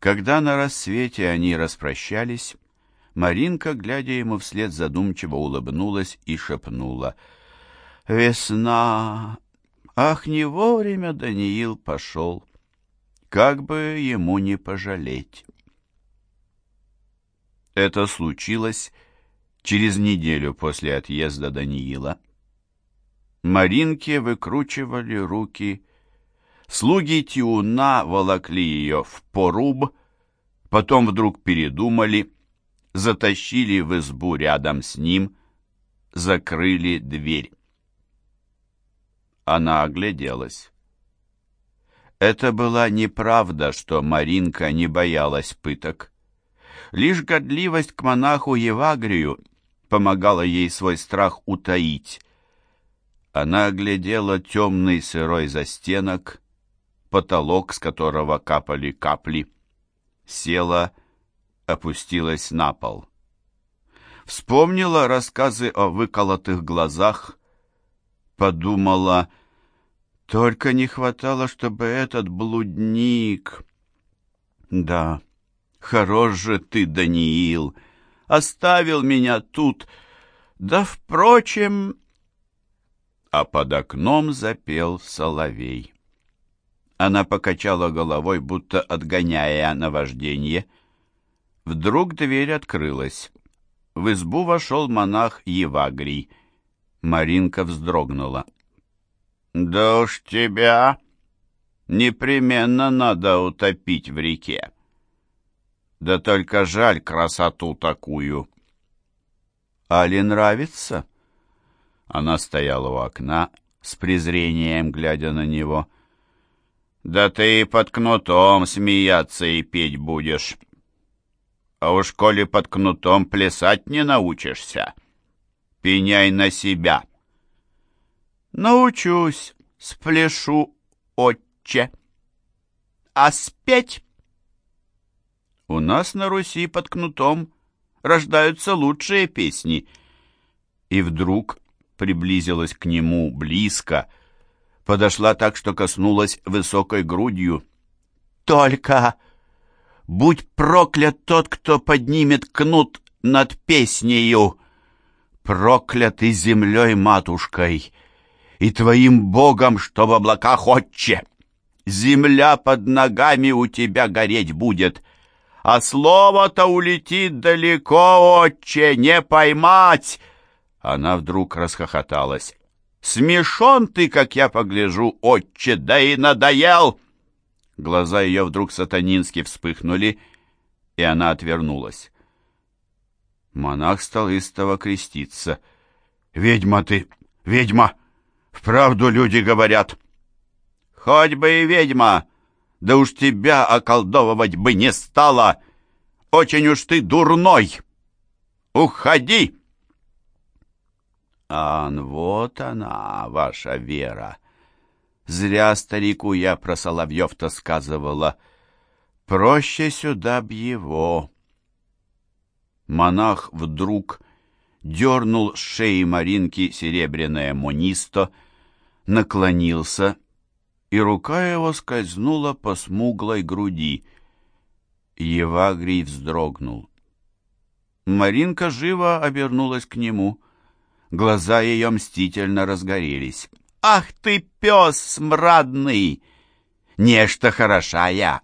Когда на рассвете они распрощались, Маринка, глядя ему вслед, задумчиво улыбнулась и шепнула. «Весна! Ах, не вовремя Даниил пошел! Как бы ему не пожалеть!» Это случилось через неделю после отъезда Даниила. Маринке выкручивали руки, слуги Тиуна волокли ее в поруб, потом вдруг передумали, затащили в избу рядом с ним, закрыли дверь. Она огляделась. Это была неправда, что Маринка не боялась пыток. Лишь годливость к монаху Евагрию помогала ей свой страх утаить. Она оглядела темный сырой застенок, потолок, с которого капали капли, села, опустилась на пол. Вспомнила рассказы о выколотых глазах, подумала, только не хватало, чтобы этот блудник... Да, хорош же ты, Даниил, оставил меня тут. Да, впрочем, а под окном запел соловей. Она покачала головой, будто отгоняя наваждение. Вдруг дверь открылась. В избу вошел монах Евагрий. Маринка вздрогнула. «Да уж тебя непременно надо утопить в реке. Да только жаль красоту такую». «Али нравится?» Она стояла у окна, с презрением глядя на него. «Да ты под кнутом смеяться и петь будешь. А уж коли под кнутом плясать не научишься, пеняй на себя». «Научусь, спляшу, отче. А спеть?» «У нас на Руси под кнутом рождаются лучшие песни». И вдруг приблизилась к нему близко, подошла так, что коснулась высокой грудью. «Только будь проклят тот, кто поднимет кнут над песнею! Проклят и землей матушкой, и твоим богом, что в облаках отче! Земля под ногами у тебя гореть будет!» а слово-то улетит далеко, отче, не поймать!» Она вдруг расхохоталась. «Смешон ты, как я погляжу, отче, да и надоел!» Глаза ее вдруг сатанински вспыхнули, и она отвернулась. Монах стал истово креститься. «Ведьма ты, ведьма! Вправду люди говорят!» «Хоть бы и ведьма! Да уж тебя околдовывать бы не стала! Очень уж ты дурной! Уходи!» Ан, вот она, ваша вера. Зря старику я про Соловьев-то сказывала. Проще сюда б его. Монах вдруг дернул с шеи Маринки серебряное монисто, наклонился, и рука его скользнула по смуглой груди. Евагрий вздрогнул. Маринка живо обернулась к нему — Глаза ее мстительно разгорелись. «Ах ты, пес смрадный! Нечто хороша я!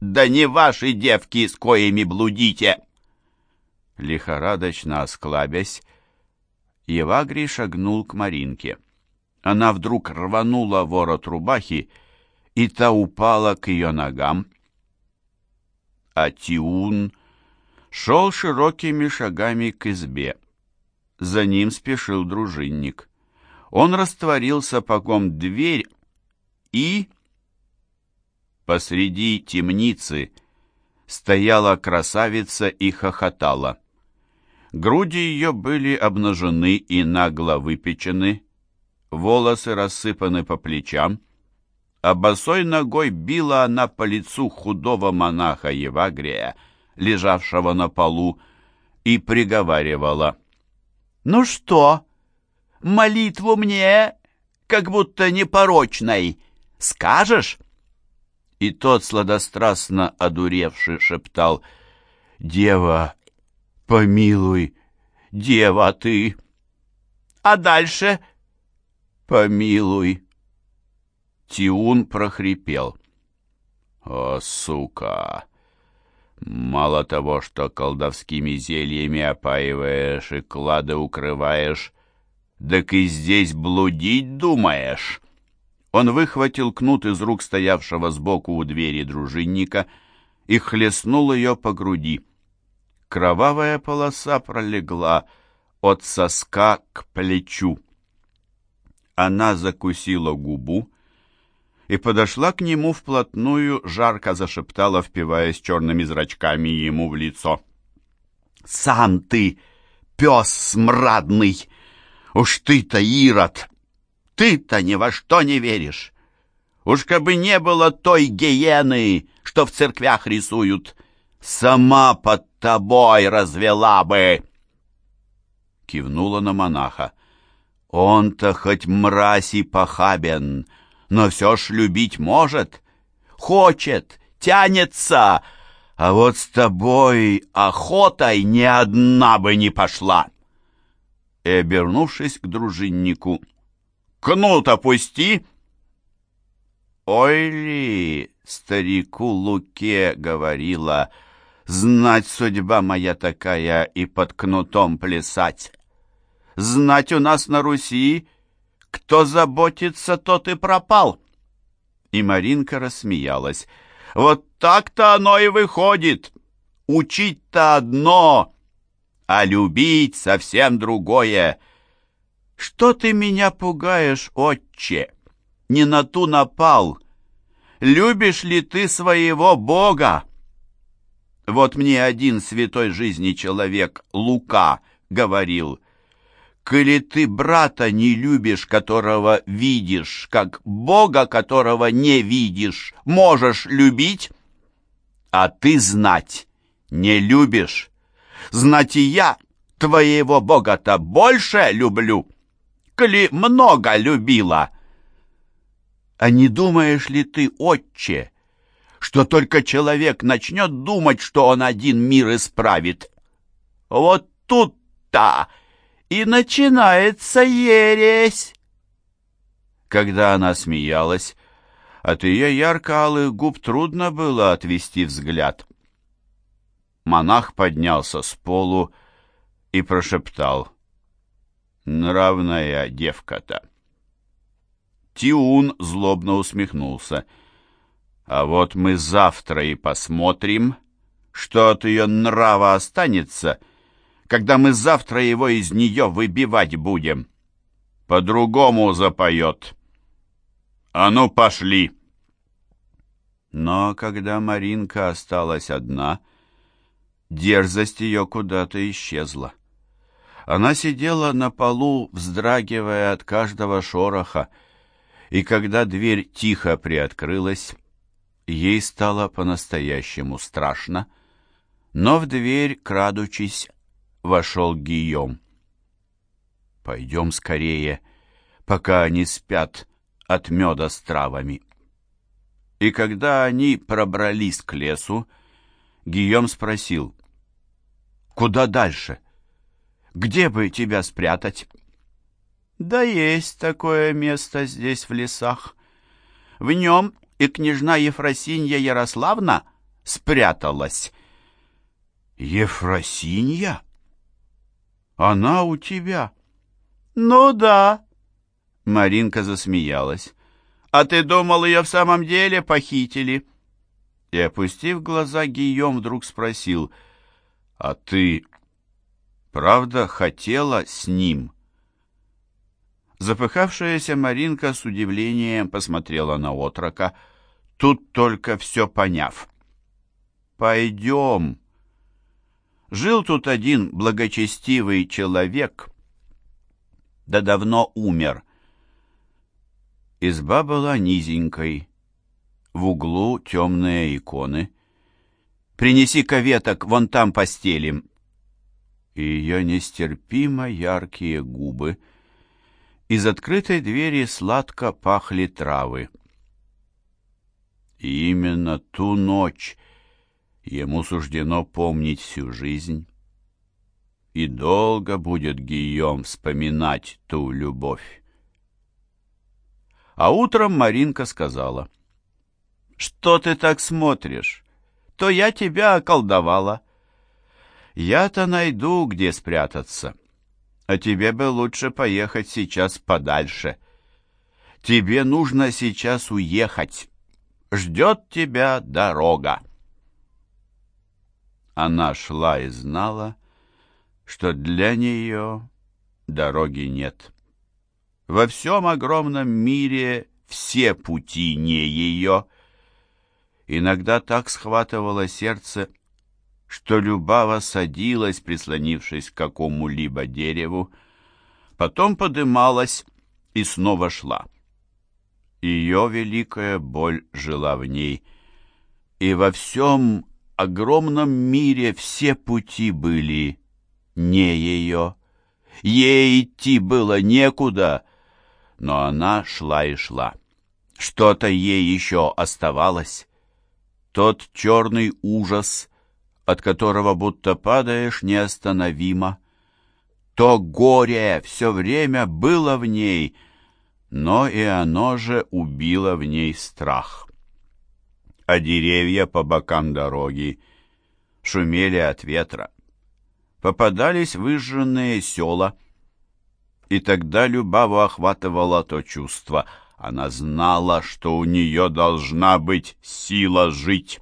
Да не ваши девки, с коими блудите!» Лихорадочно осклабясь, Евагрий шагнул к Маринке. Она вдруг рванула ворот рубахи, и та упала к ее ногам. А Тиун шел широкими шагами к избе. За ним спешил дружинник. Он растворил сапогом дверь и... Посреди темницы стояла красавица и хохотала. Груди ее были обнажены и нагло выпечены, волосы рассыпаны по плечам, а босой ногой била она по лицу худого монаха Евагрия, лежавшего на полу, и приговаривала — «Ну что, молитву мне, как будто непорочной, скажешь?» и тот, сладострастно одуревший, шептал «Дева, помилуй, дева ты!» «А дальше?» «Помилуй!» Тиун прохрипел. «О, сука! Мало того, что колдовскими зельями опаиваешь и клады укрываешь, так и здесь блудить думаешь!» Он выхватил кнут из рук стоявшего сбоку у двери дружинника и хлестнул ее по груди. Кровавая полоса пролегла от соска к плечу. Она закусила губу и подошла к нему вплотную, жарко зашептала, впиваясь черными зрачками ему в лицо. «Сам ты, пес смрадный! Уж ты-то, Ирод, ты-то ни во что не веришь. Уж бы не было той гиены, что в церквях рисуют, сама под тобой развела бы!» Кивнула на монаха. «Он-то хоть мразь и похабен, но все ж любить может, хочет, тянется, а вот с тобой охотой ни одна бы не пошла!» И, обернувшись к дружиннику, Кнут опусти!» «Ой ли, старику Луке говорила, знать судьба моя такая и под кнутом плясать. Знать у нас на Руси, кто заботится, тот и пропал». И Маринка рассмеялась. «Вот так-то оно и выходит. Учить-то одно, а любить совсем другое». «Что ты меня пугаешь, отче? Не на ту напал. Любишь ли ты своего Бога?» Вот мне один святой жизни человек, Лука, говорил, «Коли ты брата не любишь, которого видишь, как Бога, которого не видишь, можешь любить, а ты знать не любишь. Знать и я твоего Бога-то больше люблю» коли много любила. А не думаешь ли ты, отче, что только человек начнет думать, что он один мир исправит? Вот тут-то и начинается ересь. Когда она смеялась, от ее ярко-алых губ трудно было отвести взгляд. Монах поднялся с полу и прошептал — Нравная девка-то. Тиун злобно усмехнулся. А вот мы завтра и посмотрим, что от ее нрава останется, когда мы завтра его из нее выбивать будем. По-другому запоет. А ну, пошли! Но когда Маринка осталась одна, дерзость ее куда-то исчезла. Она сидела на полу, вздрагивая от каждого шороха, и когда дверь тихо приоткрылась, ей стало по-настоящему страшно, но в дверь, крадучись, вошел Гийом. «Пойдем скорее, пока они спят от меда с травами». И когда они пробрались к лесу, Гийом спросил, «Куда дальше?» Где бы тебя спрятать?» «Да есть такое место здесь, в лесах. В нем и княжна Ефросинья Ярославна спряталась». «Ефросинья? Она у тебя?» «Ну да», — Маринка засмеялась. «А ты думал, ее в самом деле похитили?» И, опустив глаза, Гийом вдруг спросил, «А ты правда хотела с ним. Запыхавшаяся Маринка с удивлением посмотрела на отрока, тут только все поняв. «Пойдем». Жил тут один благочестивый человек, да давно умер. Изба была низенькой, в углу темные иконы. «Принеси-ка веток, вон там постелим», и ее нестерпимо яркие губы. Из открытой двери сладко пахли травы. И именно ту ночь ему суждено помнить всю жизнь. И долго будет Гийом вспоминать ту любовь. А утром Маринка сказала, «Что ты так смотришь? То я тебя околдовала. Я-то найду, где спрятаться. А тебе бы лучше поехать сейчас подальше. Тебе нужно сейчас уехать. Ждет тебя дорога». Она шла и знала, что для нее дороги нет. Во всем огромном мире все пути не ее. Иногда так схватывало сердце, что Любава садилась, прислонившись к какому-либо дереву, потом подымалась и снова шла. Ее великая боль жила в ней, и во всем огромном мире все пути были не ее. Ей идти было некуда, но она шла и шла. Что-то ей еще оставалось. Тот черный ужас, от которого будто падаешь неостановимо. То горе все время было в ней, но и оно же убило в ней страх. А деревья по бокам дороги шумели от ветра. Попадались выжженные села — и тогда Любаву охватывало то чувство. Она знала, что у нее должна быть сила жить.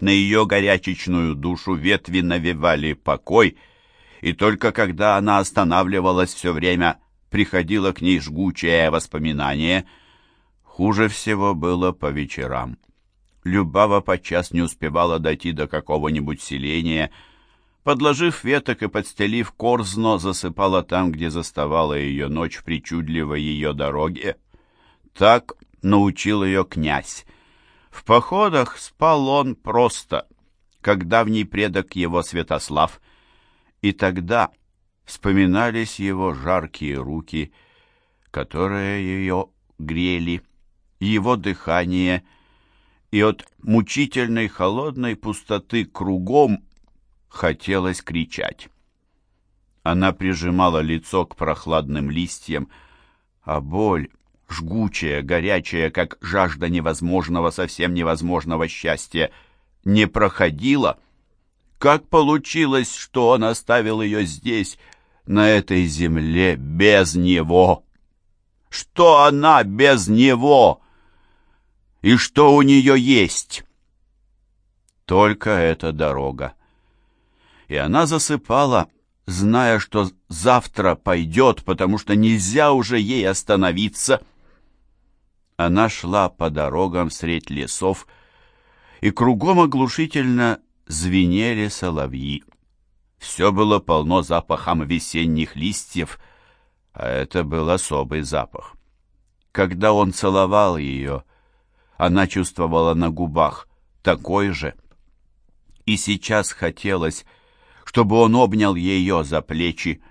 На ее горячечную душу ветви навевали покой, и только когда она останавливалась все время, приходило к ней жгучее воспоминание. Хуже всего было по вечерам. Любава подчас не успевала дойти до какого-нибудь селения — Подложив веток и подстелив корзно, засыпала там, где заставала ее ночь в причудливой ее дороге. Так научил ее князь. В походах спал он просто, как давний предок его Святослав. И тогда вспоминались его жаркие руки, которые ее грели, его дыхание, и от мучительной холодной пустоты кругом Хотелось кричать. Она прижимала лицо к прохладным листьям, а боль, жгучая, горячая, как жажда невозможного, совсем невозможного счастья, не проходила. Как получилось, что он оставил ее здесь, на этой земле, без него? Что она без него? И что у нее есть? Только эта дорога и она засыпала, зная, что завтра пойдет, потому что нельзя уже ей остановиться. Она шла по дорогам средь лесов, и кругом оглушительно звенели соловьи. Все было полно запахом весенних листьев, а это был особый запах. Когда он целовал ее, она чувствовала на губах такой же. И сейчас хотелось, чтобы он обнял ее за плечи.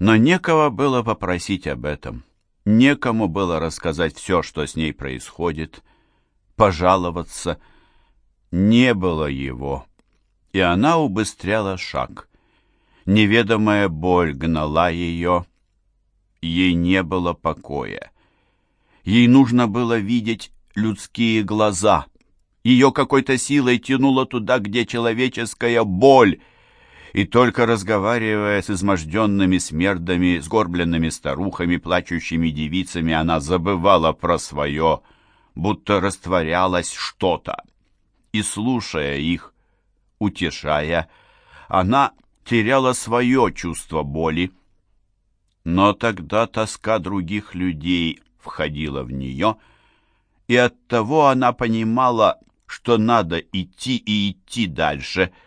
Но некого было попросить об этом. Некому было рассказать все, что с ней происходит, пожаловаться. Не было его, и она убыстряла шаг. Неведомая боль гнала ее, ей не было покоя. Ей нужно было видеть людские глаза. Ее какой-то силой тянуло туда, где человеческая боль — и только разговаривая с изможденными смердами, сгорбленными старухами, плачущими девицами, она забывала про свое, будто растворялось что-то. И, слушая их, утешая, она теряла свое чувство боли. Но тогда тоска других людей входила в нее, и оттого она понимала, что надо идти и идти дальше —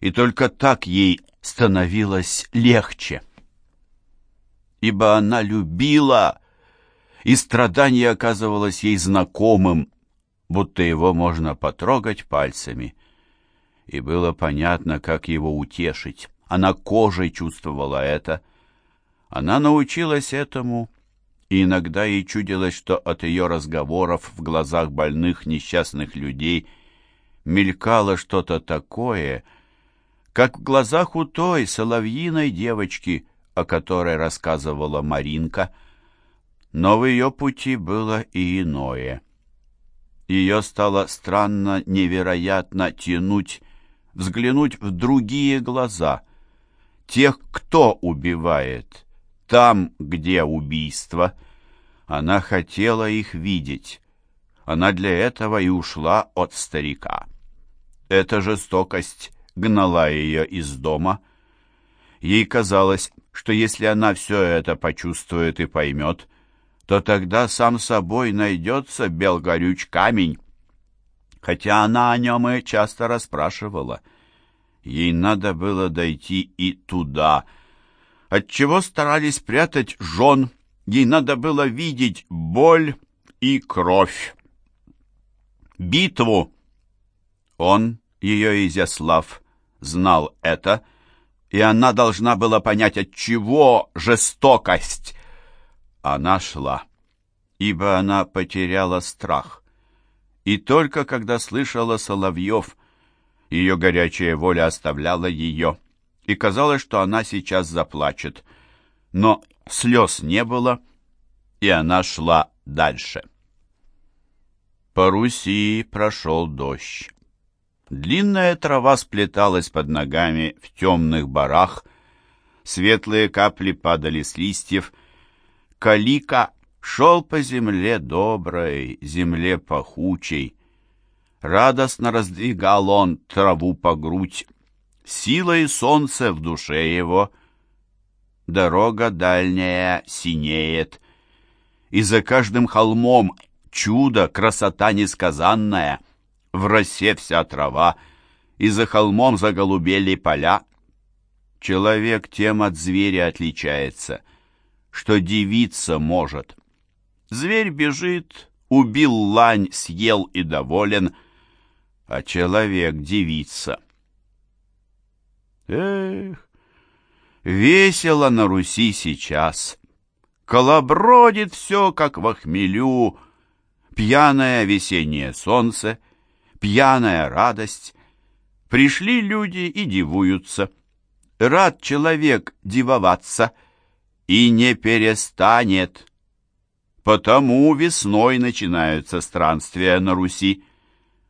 и только так ей становилось легче. Ибо она любила, и страдание оказывалось ей знакомым, будто его можно потрогать пальцами. И было понятно, как его утешить. Она кожей чувствовала это. Она научилась этому и иногда ей чудилось, что от ее разговоров в глазах больных несчастных людей мелькало что-то такое, как в глазах у той соловьиной девочки, о которой рассказывала Маринка. Но в ее пути было и иное. Ее стало странно, невероятно тянуть, взглянуть в другие глаза, тех, кто убивает, там, где убийство. Она хотела их видеть. Она для этого и ушла от старика. Эта жестокость гнала ее из дома. Ей казалось, что если она все это почувствует и поймет, то тогда сам собой найдется белгорюч камень. Хотя она о нем и часто расспрашивала. Ей надо было дойти и туда. Отчего старались прятать жен, ей надо было видеть боль и кровь. Битву. Он, ее Изяслав, знал это, и она должна была понять, от чего жестокость — она шла, ибо она потеряла страх. И только когда слышала Соловьев, ее горячая воля оставляла ее, и казалось, что она сейчас заплачет. Но слез не было, и она шла дальше. По Руси прошел дождь. Длинная трава сплеталась под ногами в темных барах, светлые капли падали с листьев, Калика шел по земле доброй, земле пахучей. Радостно раздвигал он траву по грудь, сила и солнце в душе его. Дорога дальняя синеет, и за каждым холмом чудо, красота несказанная. В росе вся трава, и за холмом заголубели поля. Человек тем от зверя отличается — что девица может. Зверь бежит, убил лань, съел и доволен, а человек девица. Эх, весело на Руси сейчас. Колобродит все, как в хмелю, пьяное весеннее солнце, пьяная радость. Пришли люди и дивуются. Рад человек дивоваться — и не перестанет. Потому весной начинаются странствия на Руси.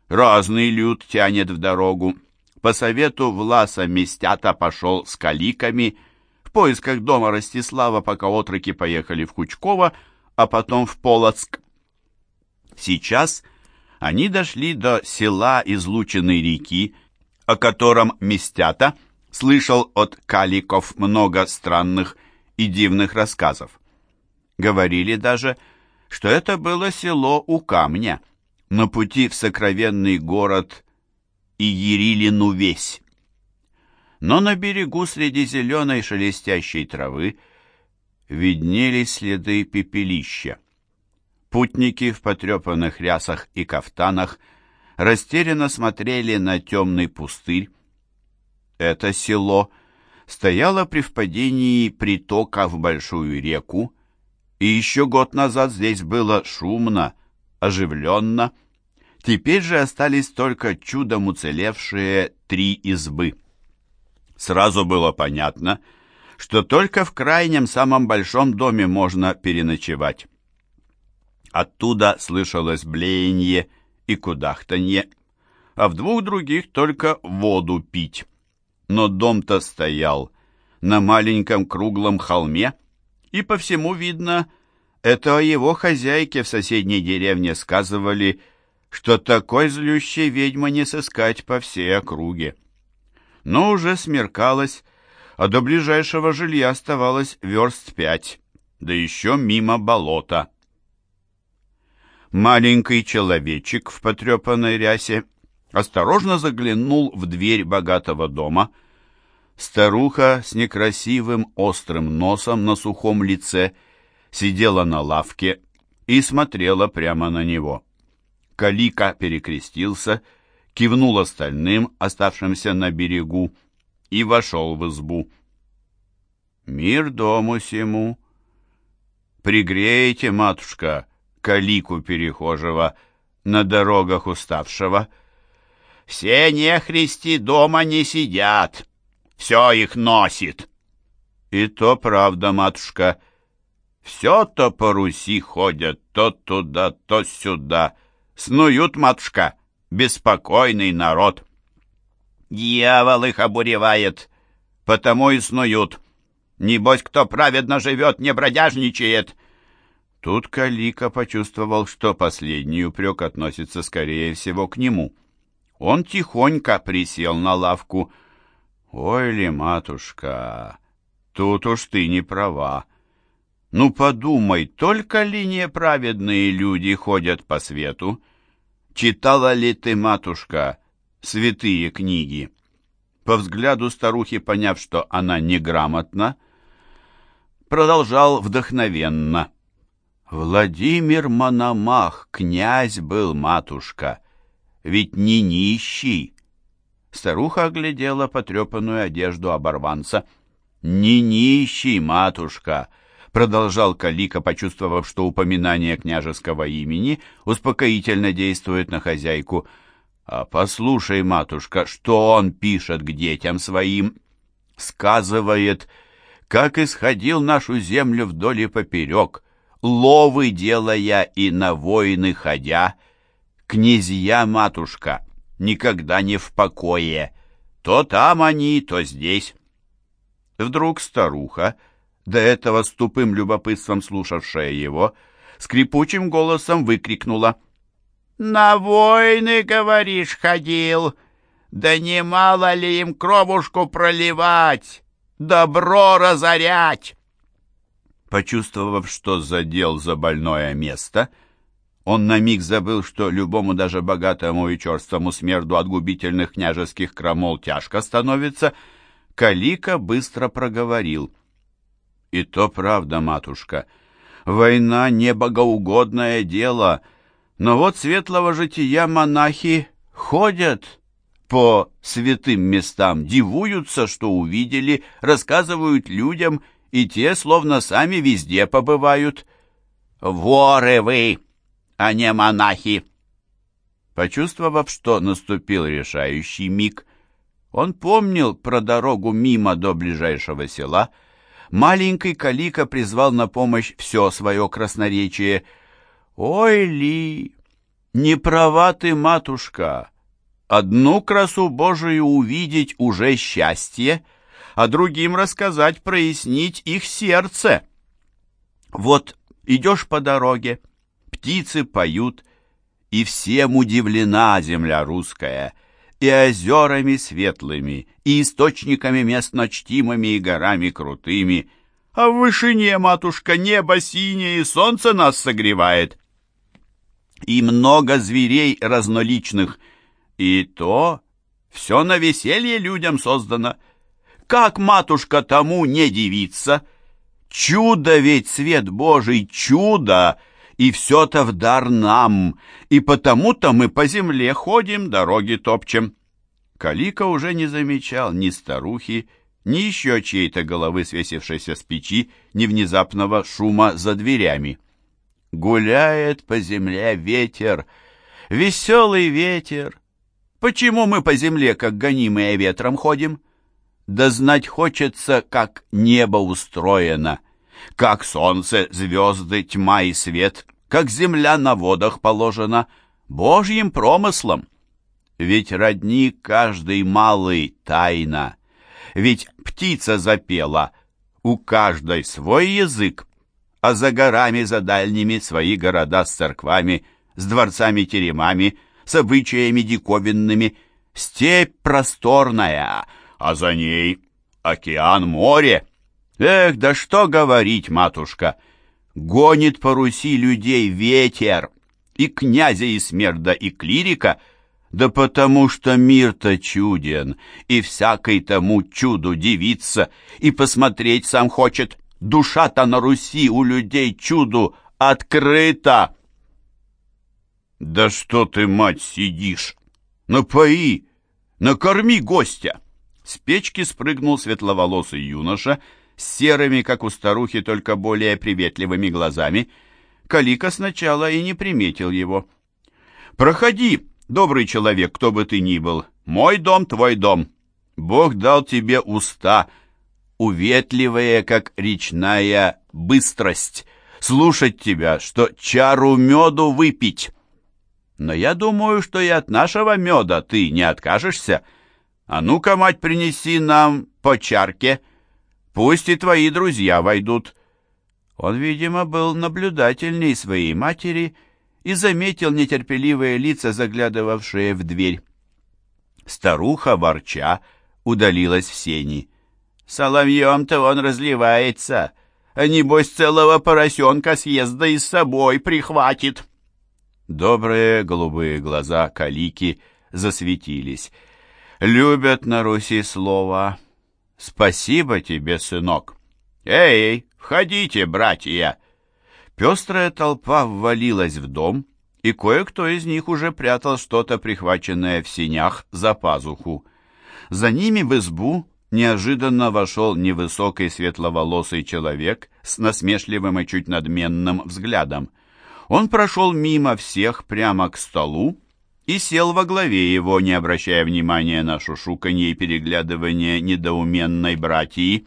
Разный люд тянет в дорогу. По совету Власа Местята пошел с каликами в поисках дома Ростислава, пока отроки поехали в Кучково, а потом в Полоцк. Сейчас они дошли до села излученной реки, о котором Местята слышал от каликов много странных и дивных рассказов. Говорили даже, что это было село у камня, на пути в сокровенный город Иерилину весь. Но на берегу среди зеленой шелестящей травы виднелись следы пепелища. Путники в потрепанных рясах и кафтанах растерянно смотрели на темный пустырь. Это село стояла при впадении притока в большую реку, и еще год назад здесь было шумно, оживленно. Теперь же остались только чудом уцелевшие три избы. Сразу было понятно, что только в крайнем самом большом доме можно переночевать. Оттуда слышалось блеяние и кудахтанье, а в двух других только воду пить но дом-то стоял на маленьком круглом холме, и по всему видно, это о его хозяйке в соседней деревне сказывали, что такой злющей ведьмы не сыскать по всей округе. Но уже смеркалось, а до ближайшего жилья оставалось верст пять, да еще мимо болота. Маленький человечек в потрепанной рясе осторожно заглянул в дверь богатого дома. Старуха с некрасивым острым носом на сухом лице сидела на лавке и смотрела прямо на него. Калика перекрестился, кивнул остальным, оставшимся на берегу, и вошел в избу. «Мир дому сему! Пригреете, матушка, калику перехожего, на дорогах уставшего. Все нехристи дома не сидят, все их носит. И то правда, матушка, все-то по Руси ходят, то туда, то сюда. Снуют, матушка, беспокойный народ. Дьявол их обуревает, потому и снуют. Небось, кто праведно живет, не бродяжничает. Тут Калика почувствовал, что последний упрек относится, скорее всего, к нему. Он тихонько присел на лавку. «Ой ли, матушка, тут уж ты не права. Ну, подумай, только ли неправедные люди ходят по свету? Читала ли ты, матушка, святые книги?» По взгляду старухи, поняв, что она неграмотна, продолжал вдохновенно. Владимир Мономах, князь был, матушка, ведь не нищий. Старуха оглядела потрепанную одежду оборванца. «Не нищий, матушка!» Продолжал Калика, почувствовав, что упоминание княжеского имени успокоительно действует на хозяйку. «А послушай, матушка, что он пишет к детям своим?» «Сказывает, как исходил нашу землю вдоль и поперек» ловы делая и на войны ходя, князья-матушка никогда не в покое, то там они, то здесь. Вдруг старуха, до этого с тупым любопытством слушавшая его, скрипучим голосом выкрикнула. «На войны, говоришь, ходил? Да немало ли им кровушку проливать, добро разорять?» Почувствовав, что задел за больное место, он на миг забыл, что любому даже богатому и черствому смерду от губительных княжеских крамол тяжко становится, Калика быстро проговорил. «И то правда, матушка, война — не богоугодное дело, но вот светлого жития монахи ходят» по святым местам, дивуются, что увидели, рассказывают людям и те словно сами везде побывают. Воры вы, а не монахи!» Почувствовав, что наступил решающий миг, он помнил про дорогу мимо до ближайшего села. Маленький Калика призвал на помощь все свое красноречие. «Ой, Ли, не права ты, матушка! Одну красу Божию увидеть уже счастье!» а другим рассказать, прояснить их сердце. Вот идешь по дороге, птицы поют, и всем удивлена земля русская, и озерами светлыми, и источниками мест ночтимыми, и горами крутыми, а в вышине, матушка, небо синее, и солнце нас согревает. И много зверей разноличных, и то все на веселье людям создано — как, матушка, тому не дивиться? Чудо ведь, свет Божий, чудо! И все-то в дар нам, и потому-то мы по земле ходим, дороги топчем. Калика уже не замечал ни старухи, ни еще чьей-то головы, свесившейся с печи, ни внезапного шума за дверями. Гуляет по земле ветер, веселый ветер. Почему мы по земле, как гонимые ветром, ходим? Да знать хочется, как небо устроено, как солнце, звезды, тьма и свет, как земля на водах положена, Божьим промыслом. Ведь родник каждый малый тайна, ведь птица запела, у каждой свой язык, а за горами, за дальними свои города с церквами, с дворцами-теремами, с обычаями диковинными, степь просторная — а за ней океан-море. Эх, да что говорить, матушка! Гонит по Руси людей ветер, и князя, и смерда, и клирика, да потому что мир-то чуден, и всякой тому чуду дивиться, и посмотреть сам хочет. Душа-то на Руси у людей чуду открыта. Да что ты, мать, сидишь? Напои, накорми гостя. С печки спрыгнул светловолосый юноша, серыми, как у старухи, только более приветливыми глазами. Калика сначала и не приметил его. «Проходи, добрый человек, кто бы ты ни был. Мой дом, твой дом. Бог дал тебе уста, уветливые, как речная быстрость, слушать тебя, что чару меду выпить. Но я думаю, что и от нашего меда ты не откажешься. А ну-ка, мать, принеси нам по чарке». Пусть и твои друзья войдут». Он, видимо, был наблюдательней своей матери и заметил нетерпеливые лица, заглядывавшие в дверь. Старуха, ворча, удалилась в сени. «Соловьем-то он разливается, а небось целого поросенка съезда и с собой прихватит». Добрые голубые глаза Калики засветились. «Любят на Руси слово». «Спасибо тебе, сынок!» «Эй, входите, братья!» Пестрая толпа ввалилась в дом, и кое-кто из них уже прятал что-то, прихваченное в синях, за пазуху. За ними в избу неожиданно вошел невысокий светловолосый человек с насмешливым и чуть надменным взглядом. Он прошел мимо всех прямо к столу, и сел во главе его, не обращая внимания на шушуканье и переглядывание недоуменной братьи.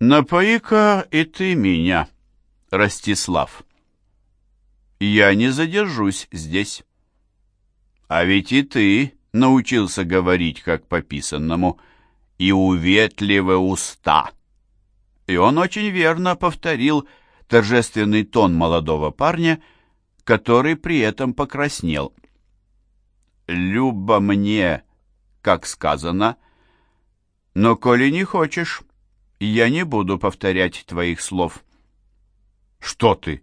«Напои-ка и ты меня, Ростислав. Я не задержусь здесь. А ведь и ты научился говорить, как по писанному, и уветливы уста». И он очень верно повторил — торжественный тон молодого парня, который при этом покраснел. «Любо мне, как сказано, но коли не хочешь, я не буду повторять твоих слов». «Что ты?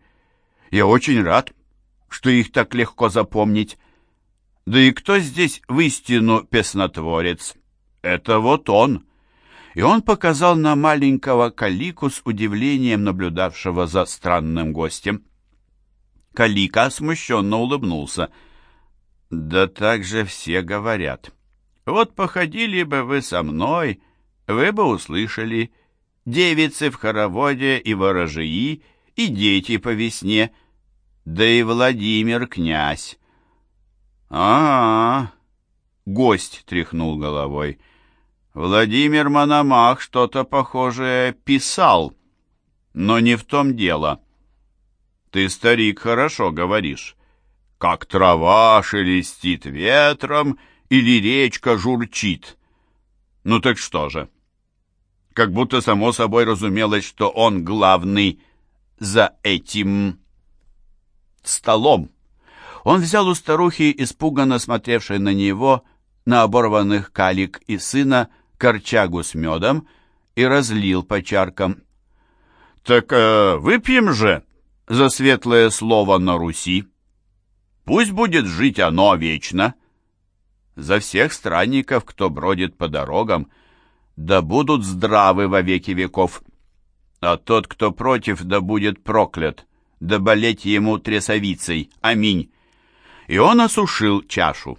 Я очень рад, что их так легко запомнить. Да и кто здесь в истину песнотворец? Это вот он» и он показал на маленького Калику с удивлением наблюдавшего за странным гостем. Калика смущенно улыбнулся. «Да так же все говорят. Вот походили бы вы со мной, вы бы услышали. Девицы в хороводе и ворожии, и дети по весне, да и Владимир князь». «А-а-а!» — гость тряхнул головой — Владимир Мономах что-то похожее писал, но не в том дело. Ты, старик, хорошо говоришь. Как трава шелестит ветром или речка журчит. Ну так что же? Как будто само собой разумелось, что он главный за этим столом. Он взял у старухи, испуганно смотревшей на него, на оборванных калик и сына, корчагу с медом и разлил по чаркам. «Так э, выпьем же за светлое слово на Руси. Пусть будет жить оно вечно. За всех странников, кто бродит по дорогам, да будут здравы во веки веков. А тот, кто против, да будет проклят, да болеть ему трясовицей. Аминь». И он осушил чашу.